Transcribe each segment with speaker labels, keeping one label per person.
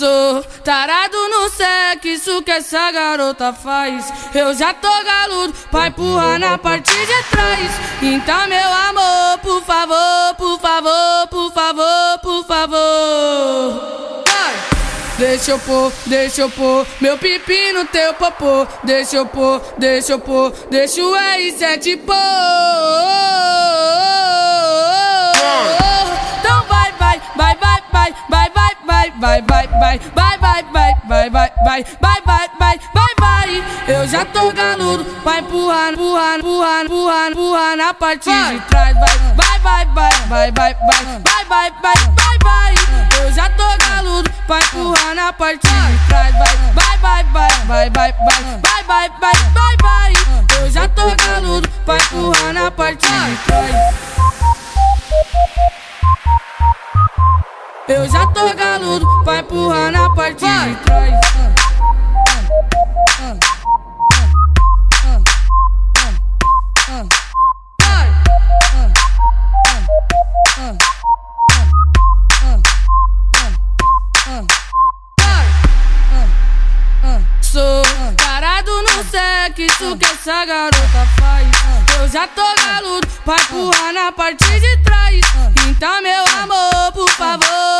Speaker 1: Sou tarado no sexo que essa garota faz. Eu já tô galudo pra empurrar na parte de trás. Então, meu amor, por favor, por favor, por favor, por favor. Vai! Deixa eu pôr, deixa eu pôr meu pipi no teu popô. Deixa eu pôr, deixa eu pôr, deixa o R7 pôr. Vai, vai, vai, vai, vai, vai, vai, vai, vai, vai, vai, vai, vai, vai, vai, vai. Eu já tô galudo, vai empurrar, empurrar, empurrar, empurrar, empurrar na parte de trás. Vai, vai, vai, vai, vai, vai, vai, vai, vai, vai, vai. Eu já tô galudo, vai empurrar na parte de trás. Vai, vai, vai, vai, vai, vai, vai, vai, vai, vai, vai. Eu já tô galudo, vai empurrar na parte de trás. Eu já tô galudo, vai empurrar na parte de trás. Sou tarado no sexo que essa garota faz. Eu já tô galudo, vai empurrar na parte de trás. Então, meu amor, por favor,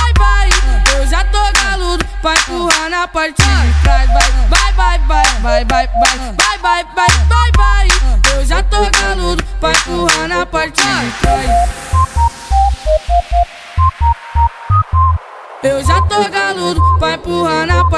Speaker 1: Tô galudo, vai empurrar na parte de trás. Vai, vai, vai, vai, vai, vai, vai, vai, vai, vai, vai. Eu já tô galudo, vai empurrar na parte de trás. Eu já tô galudo, vai empurrar na